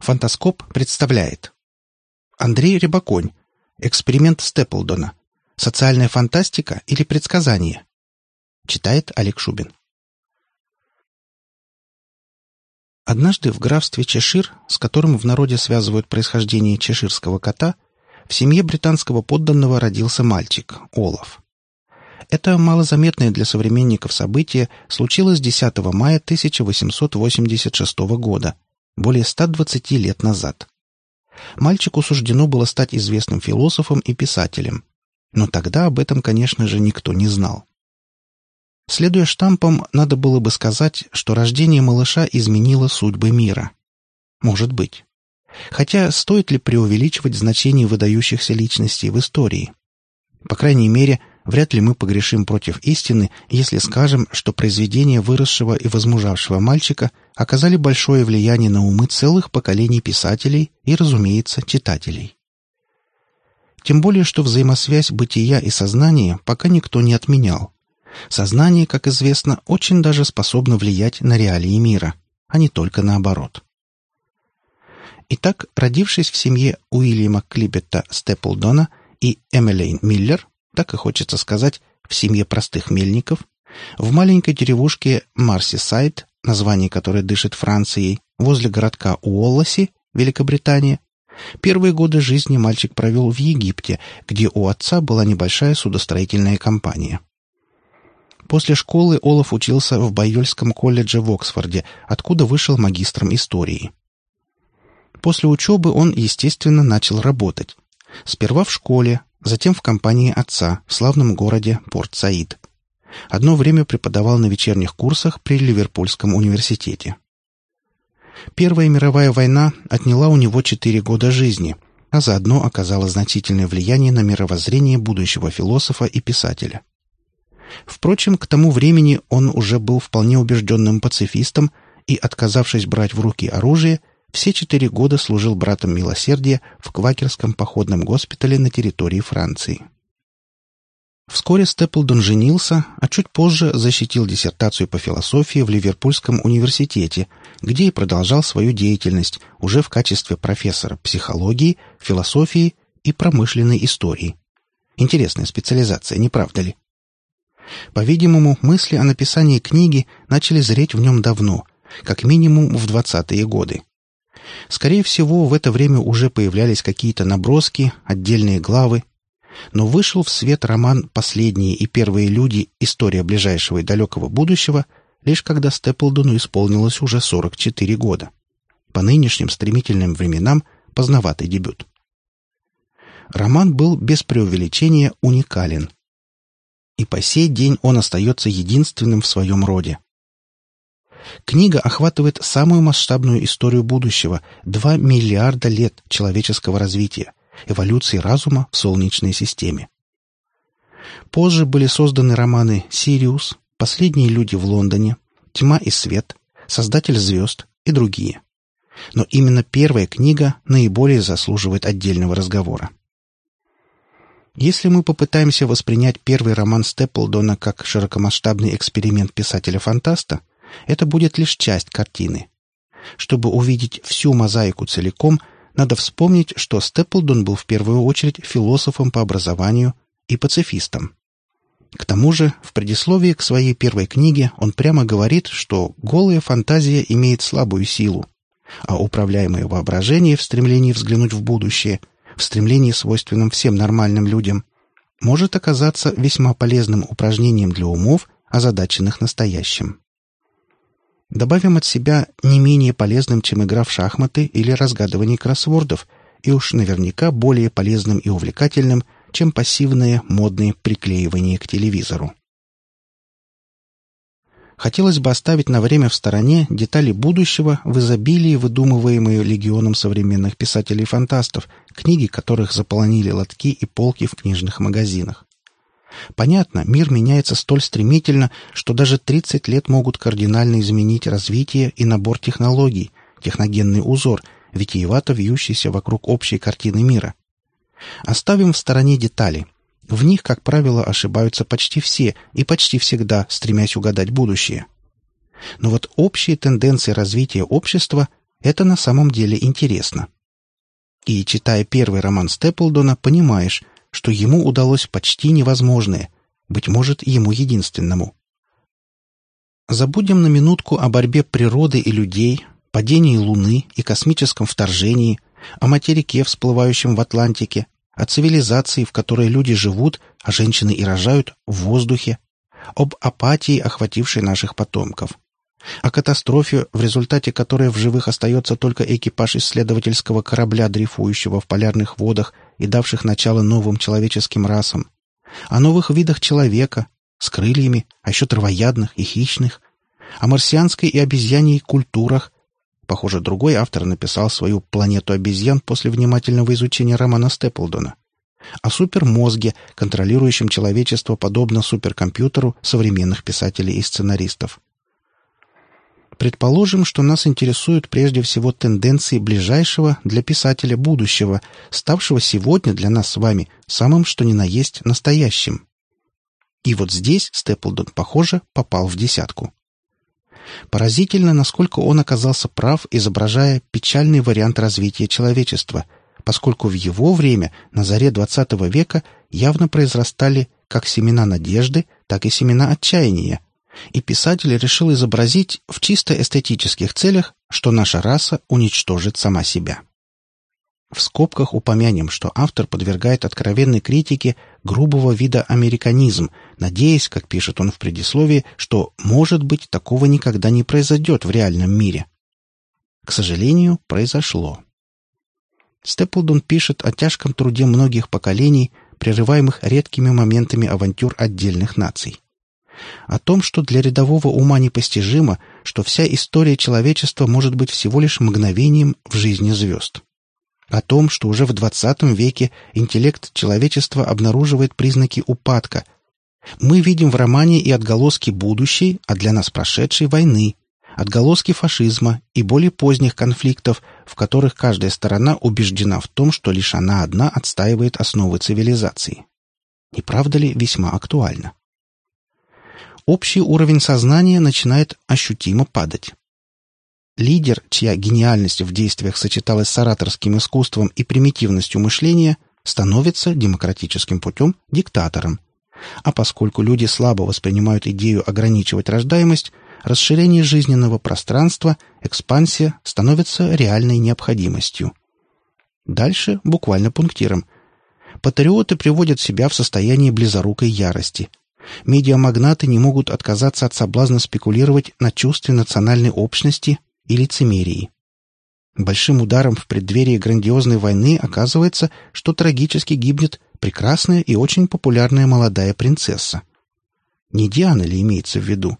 Фантаскоп представляет Андрей Рябоконь. Эксперимент Степлдона. Социальная фантастика или предсказание? Читает Олег Шубин. Однажды в графстве Чешир, с которым в народе связывают происхождение чеширского кота, в семье британского подданного родился мальчик, Олаф. Это малозаметное для современников событие случилось 10 мая 1886 года, более 120 лет назад. Мальчику суждено было стать известным философом и писателем. Но тогда об этом, конечно же, никто не знал. Следуя штампам, надо было бы сказать, что рождение малыша изменило судьбы мира. Может быть. Хотя стоит ли преувеличивать значение выдающихся личностей в истории? По крайней мере, Вряд ли мы погрешим против истины, если скажем, что произведения выросшего и возмужавшего мальчика оказали большое влияние на умы целых поколений писателей и, разумеется, читателей. Тем более, что взаимосвязь бытия и сознания пока никто не отменял. Сознание, как известно, очень даже способно влиять на реалии мира, а не только наоборот. Итак, родившись в семье Уильяма Клибетта Степлдона и Эмилейн Миллер, так и хочется сказать, в семье простых мельников, в маленькой деревушке Марсисайд, название которой дышит Францией, возле городка Уолласи, Великобритания, первые годы жизни мальчик провел в Египте, где у отца была небольшая судостроительная компания. После школы Олаф учился в Байольском колледже в Оксфорде, откуда вышел магистром истории. После учебы он, естественно, начал работать. Сперва в школе, затем в компании отца в славном городе Порт-Саид. Одно время преподавал на вечерних курсах при Ливерпульском университете. Первая мировая война отняла у него четыре года жизни, а заодно оказала значительное влияние на мировоззрение будущего философа и писателя. Впрочем, к тому времени он уже был вполне убежденным пацифистом и, отказавшись брать в руки оружие, все четыре года служил братом милосердия в квакерском походном госпитале на территории Франции. Вскоре Степлдон женился, а чуть позже защитил диссертацию по философии в Ливерпульском университете, где и продолжал свою деятельность уже в качестве профессора психологии, философии и промышленной истории. Интересная специализация, не правда ли? По-видимому, мысли о написании книги начали зреть в нем давно, как минимум в 20-е годы. Скорее всего, в это время уже появлялись какие-то наброски, отдельные главы. Но вышел в свет роман «Последние и первые люди. История ближайшего и далекого будущего» лишь когда Степлдону исполнилось уже 44 года. По нынешним стремительным временам поздноватый дебют. Роман был без преувеличения уникален. И по сей день он остается единственным в своем роде. Книга охватывает самую масштабную историю будущего – 2 миллиарда лет человеческого развития, эволюции разума в Солнечной системе. Позже были созданы романы «Сириус», «Последние люди в Лондоне», «Тьма и свет», «Создатель звезд» и другие. Но именно первая книга наиболее заслуживает отдельного разговора. Если мы попытаемся воспринять первый роман Степлдона как широкомасштабный эксперимент писателя-фантаста, это будет лишь часть картины. Чтобы увидеть всю мозаику целиком, надо вспомнить, что Степлдон был в первую очередь философом по образованию и пацифистом. К тому же, в предисловии к своей первой книге он прямо говорит, что голая фантазия имеет слабую силу, а управляемое воображение в стремлении взглянуть в будущее, в стремлении, свойственном всем нормальным людям, может оказаться весьма полезным упражнением для умов, озадаченных настоящим. Добавим от себя не менее полезным, чем игра в шахматы или разгадывание кроссвордов, и уж наверняка более полезным и увлекательным, чем пассивное модное приклеивание к телевизору. Хотелось бы оставить на время в стороне детали будущего в изобилии, выдумываемые легионом современных писателей-фантастов, книги которых заполонили лотки и полки в книжных магазинах. Понятно, мир меняется столь стремительно, что даже 30 лет могут кардинально изменить развитие и набор технологий, техногенный узор, витиевато вьющийся вокруг общей картины мира. Оставим в стороне детали. В них, как правило, ошибаются почти все и почти всегда, стремясь угадать будущее. Но вот общие тенденции развития общества это на самом деле интересно. И, читая первый роман Степлдона, понимаешь, что ему удалось почти невозможное, быть может, ему единственному. Забудем на минутку о борьбе природы и людей, падении Луны и космическом вторжении, о материке, всплывающем в Атлантике, о цивилизации, в которой люди живут, а женщины и рожают в воздухе, об апатии, охватившей наших потомков, о катастрофе, в результате которой в живых остается только экипаж исследовательского корабля, дрейфующего в полярных водах и давших начало новым человеческим расам, о новых видах человека, с крыльями, а еще травоядных и хищных, о марсианской и обезьяньей культурах. Похоже, другой автор написал свою «Планету обезьян» после внимательного изучения романа Степлдона. О супермозге, контролирующем человечество подобно суперкомпьютеру современных писателей и сценаристов. Предположим, что нас интересуют прежде всего тенденции ближайшего для писателя будущего, ставшего сегодня для нас с вами самым что ни на есть настоящим. И вот здесь Степлдон, похоже, попал в десятку. Поразительно, насколько он оказался прав, изображая печальный вариант развития человечества, поскольку в его время, на заре XX века, явно произрастали как семена надежды, так и семена отчаяния, и писатель решил изобразить в чисто эстетических целях, что наша раса уничтожит сама себя. В скобках упомянем, что автор подвергает откровенной критике грубого вида американизм, надеясь, как пишет он в предисловии, что, может быть, такого никогда не произойдет в реальном мире. К сожалению, произошло. Степлдон пишет о тяжком труде многих поколений, прерываемых редкими моментами авантюр отдельных наций о том, что для рядового ума непостижимо, что вся история человечества может быть всего лишь мгновением в жизни звезд. О том, что уже в XX веке интеллект человечества обнаруживает признаки упадка. Мы видим в романе и отголоски будущей, а для нас прошедшей войны, отголоски фашизма и более поздних конфликтов, в которых каждая сторона убеждена в том, что лишь она одна отстаивает основы цивилизации. Не правда ли весьма актуально? Общий уровень сознания начинает ощутимо падать. Лидер, чья гениальность в действиях сочеталась с ораторским искусством и примитивностью мышления, становится демократическим путем диктатором. А поскольку люди слабо воспринимают идею ограничивать рождаемость, расширение жизненного пространства, экспансия становится реальной необходимостью. Дальше буквально пунктиром. Патриоты приводят себя в состояние близорукой ярости, Медиамагнаты не могут отказаться от соблазна спекулировать на чувстве национальной общности и лицемерии. Большим ударом в преддверии грандиозной войны оказывается, что трагически гибнет прекрасная и очень популярная молодая принцесса. Не Диана ли имеется в виду?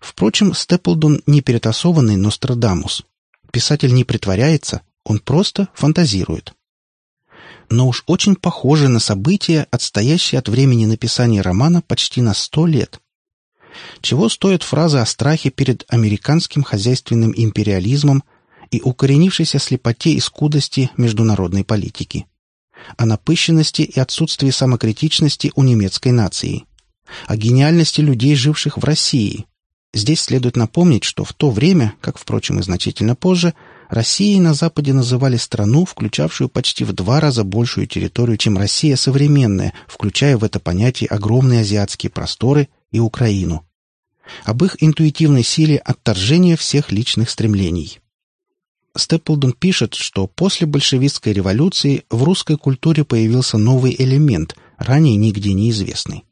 Впрочем, Степлдон не перетасованный Нострадамус. Писатель не притворяется, он просто фантазирует но уж очень похожи на события, отстоящие от времени написания романа почти на сто лет. Чего стоит фраза о страхе перед американским хозяйственным империализмом и укоренившейся слепоте и скудости международной политики, о напыщенности и отсутствии самокритичности у немецкой нации, о гениальности людей, живших в России. Здесь следует напомнить, что в то время, как, впрочем, и значительно позже, Россией на Западе называли страну, включавшую почти в два раза большую территорию, чем Россия современная, включая в это понятие огромные азиатские просторы и Украину. Об их интуитивной силе отторжения всех личных стремлений. Степлдон пишет, что после большевистской революции в русской культуре появился новый элемент, ранее нигде неизвестный.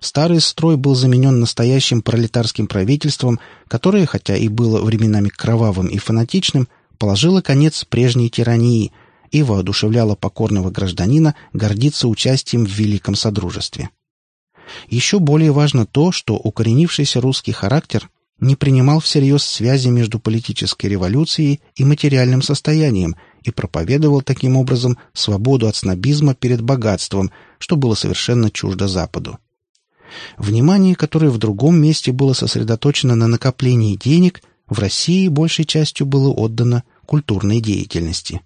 Старый строй был заменен настоящим пролетарским правительством, которое, хотя и было временами кровавым и фанатичным, положило конец прежней тирании и воодушевляло покорного гражданина гордиться участием в Великом Содружестве. Еще более важно то, что укоренившийся русский характер не принимал всерьез связи между политической революцией и материальным состоянием и проповедовал таким образом свободу от снобизма перед богатством, что было совершенно чуждо Западу. Внимание, которое в другом месте было сосредоточено на накоплении денег, в России большей частью было отдано культурной деятельности.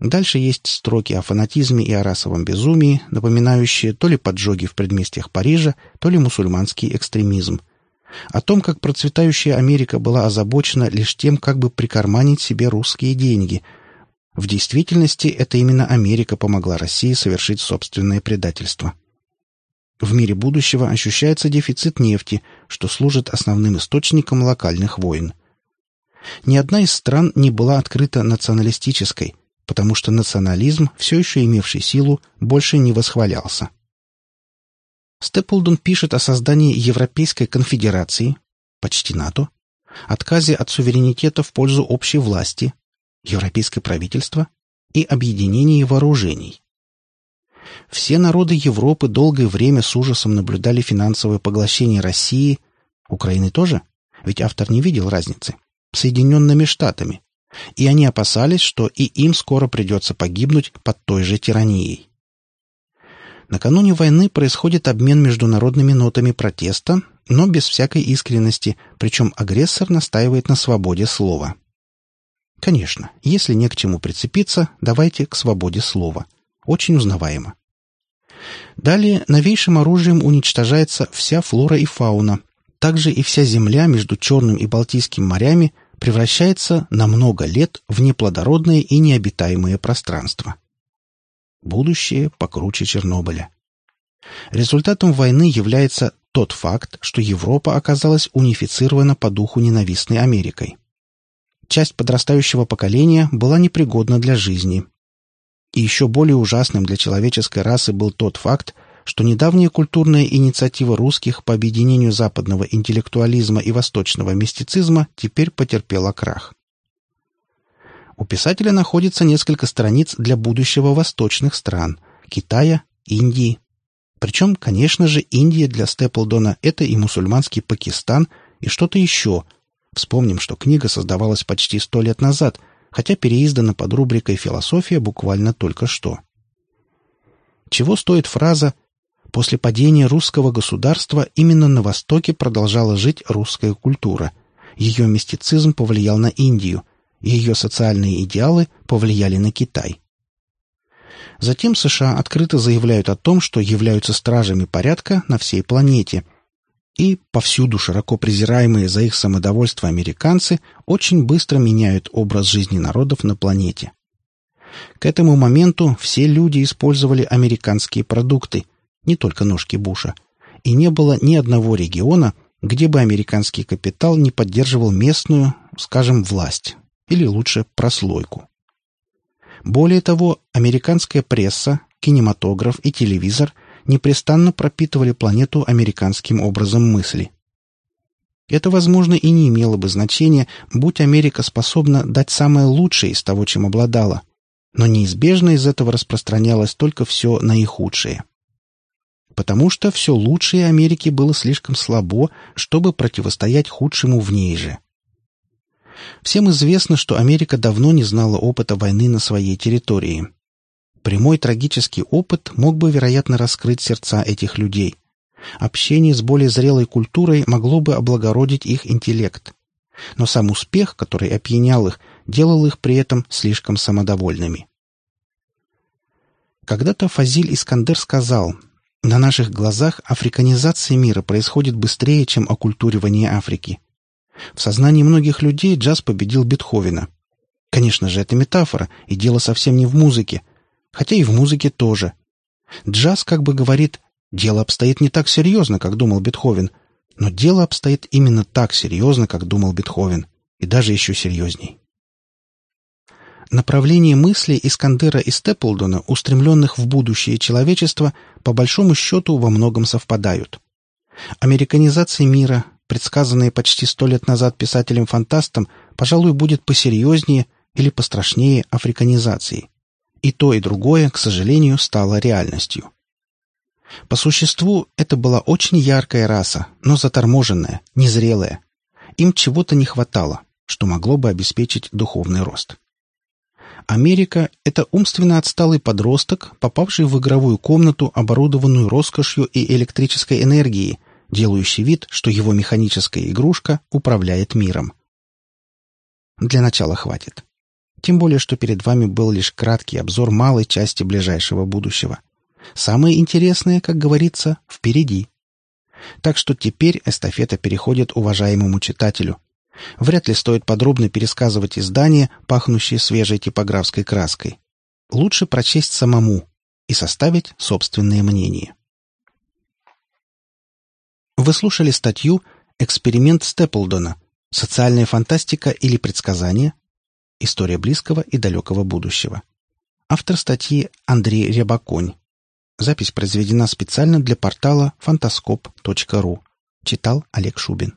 Дальше есть строки о фанатизме и о расовом безумии, напоминающие то ли поджоги в предместьях Парижа, то ли мусульманский экстремизм. О том, как процветающая Америка была озабочена лишь тем, как бы прикарманить себе русские деньги. В действительности это именно Америка помогла России совершить собственное предательство. В мире будущего ощущается дефицит нефти, что служит основным источником локальных войн. Ни одна из стран не была открыта националистической, потому что национализм, все еще имевший силу, больше не восхвалялся. Степлдон пишет о создании Европейской конфедерации, почти НАТО, отказе от суверенитета в пользу общей власти, европейское правительство и объединении вооружений. Все народы Европы долгое время с ужасом наблюдали финансовое поглощение России, Украины тоже, ведь автор не видел разницы, Соединенными Штатами, и они опасались, что и им скоро придется погибнуть под той же тиранией. Накануне войны происходит обмен международными нотами протеста, но без всякой искренности, причем агрессор настаивает на свободе слова. Конечно, если не к чему прицепиться, давайте к свободе слова. Очень узнаваемо. Далее новейшим оружием уничтожается вся флора и фауна. Также и вся земля между Черным и Балтийским морями превращается на много лет в неплодородное и необитаемое пространство. Будущее покруче Чернобыля. Результатом войны является тот факт, что Европа оказалась унифицирована по духу ненавистной Америкой. Часть подрастающего поколения была непригодна для жизни. И еще более ужасным для человеческой расы был тот факт, что недавняя культурная инициатива русских по объединению западного интеллектуализма и восточного мистицизма теперь потерпела крах. У писателя находится несколько страниц для будущего восточных стран – Китая, Индии. Причем, конечно же, Индия для Степлдона – это и мусульманский Пакистан, и что-то еще. Вспомним, что книга создавалась почти сто лет назад, хотя переиздана под рубрикой «Философия» буквально только что. Чего стоит фраза «После падения русского государства именно на Востоке продолжала жить русская культура. Ее мистицизм повлиял на Индию – ее социальные идеалы повлияли на Китай. Затем США открыто заявляют о том, что являются стражами порядка на всей планете. И повсюду широко презираемые за их самодовольство американцы очень быстро меняют образ жизни народов на планете. К этому моменту все люди использовали американские продукты, не только ножки Буша, и не было ни одного региона, где бы американский капитал не поддерживал местную, скажем, власть или лучше прослойку. Более того, американская пресса, кинематограф и телевизор непрестанно пропитывали планету американским образом мысли. Это, возможно, и не имело бы значения, будь Америка способна дать самое лучшее из того, чем обладала, но неизбежно из этого распространялось только все наихудшее. Потому что все лучшее Америки было слишком слабо, чтобы противостоять худшему в ней же. Всем известно, что Америка давно не знала опыта войны на своей территории. Прямой трагический опыт мог бы, вероятно, раскрыть сердца этих людей. Общение с более зрелой культурой могло бы облагородить их интеллект. Но сам успех, который опьянял их, делал их при этом слишком самодовольными. Когда-то Фазиль Искандер сказал, «На наших глазах африканизация мира происходит быстрее, чем оккультуривание Африки. В сознании многих людей джаз победил Бетховена. Конечно же, это метафора, и дело совсем не в музыке. Хотя и в музыке тоже. Джаз как бы говорит, дело обстоит не так серьезно, как думал Бетховен, но дело обстоит именно так серьезно, как думал Бетховен, и даже еще серьезней. Направление мыслей Искандера и Степлдона, устремленных в будущее человечества, по большому счету во многом совпадают. Американизация мира, предсказанное почти сто лет назад писателем-фантастом, пожалуй, будет посерьезнее или пострашнее африканизации. И то, и другое, к сожалению, стало реальностью. По существу, это была очень яркая раса, но заторможенная, незрелая. Им чего-то не хватало, что могло бы обеспечить духовный рост. Америка — это умственно отсталый подросток, попавший в игровую комнату, оборудованную роскошью и электрической энергией, делающий вид, что его механическая игрушка управляет миром. Для начала хватит. Тем более, что перед вами был лишь краткий обзор малой части ближайшего будущего. Самое интересное, как говорится, впереди. Так что теперь эстафета переходит уважаемому читателю. Вряд ли стоит подробно пересказывать издание, пахнущее свежей типографской краской. Лучше прочесть самому и составить собственное мнение. Вы слушали статью «Эксперимент Степлдона. Социальная фантастика или предсказание? История близкого и далекого будущего». Автор статьи Андрей Рябаконь. Запись произведена специально для портала фантаскоп.ру. Читал Олег Шубин.